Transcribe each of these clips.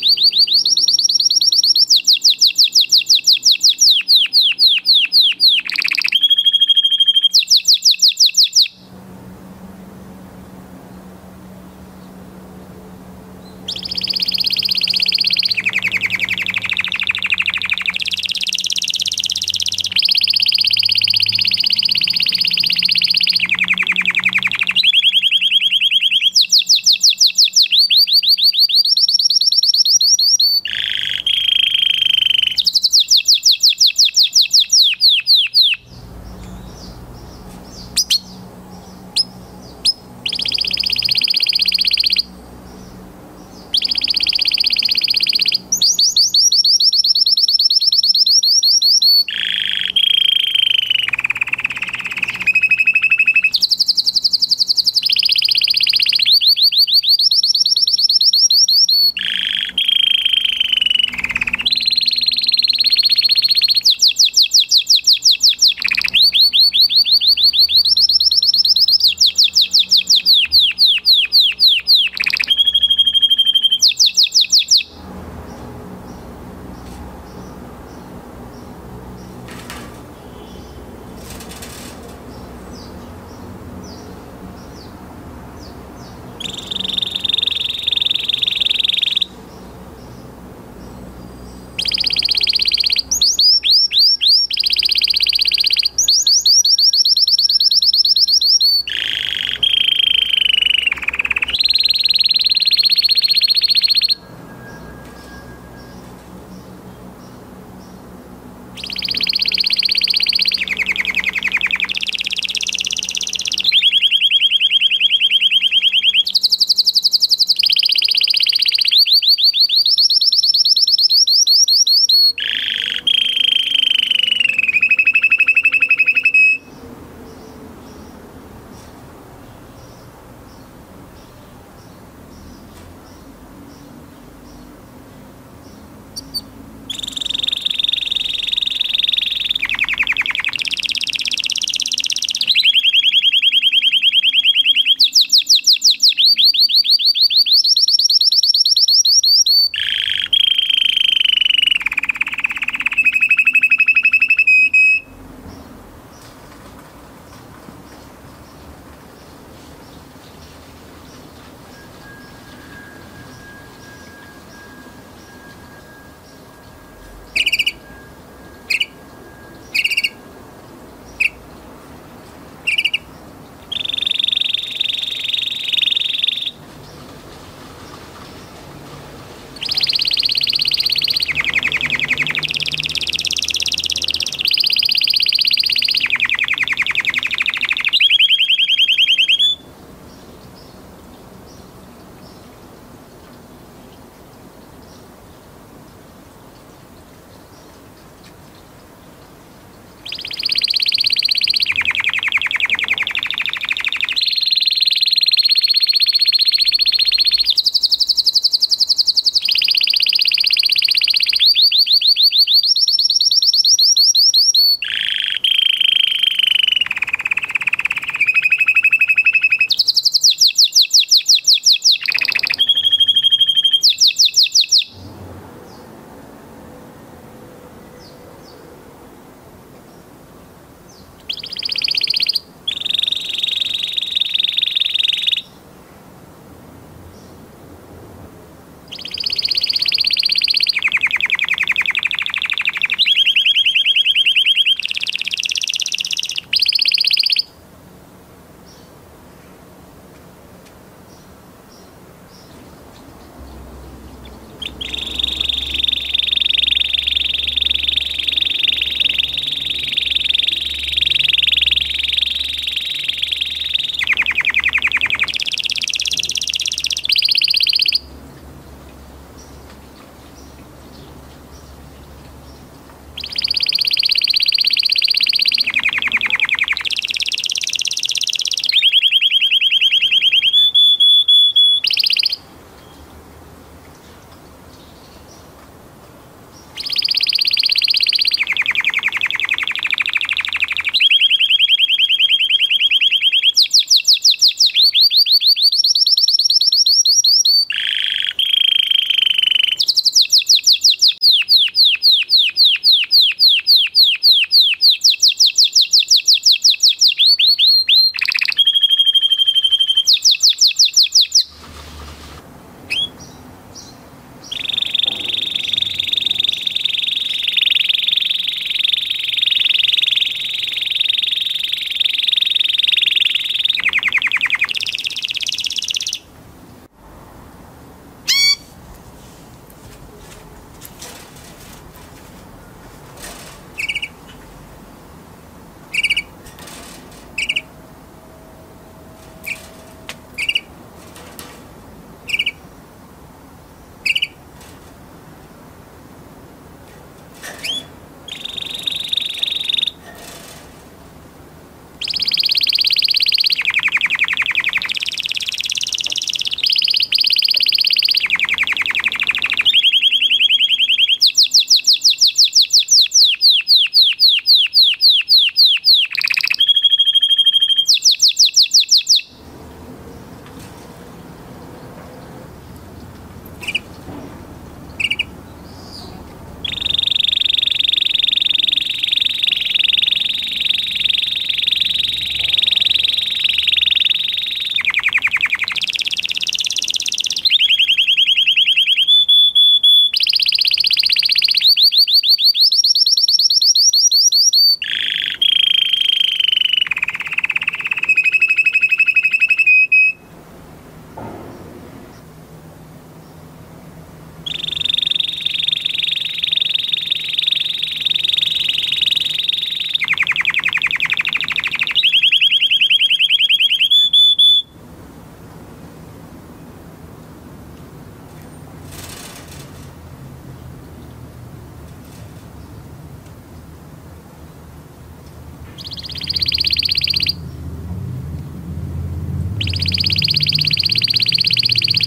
うん。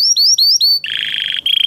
うん。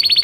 you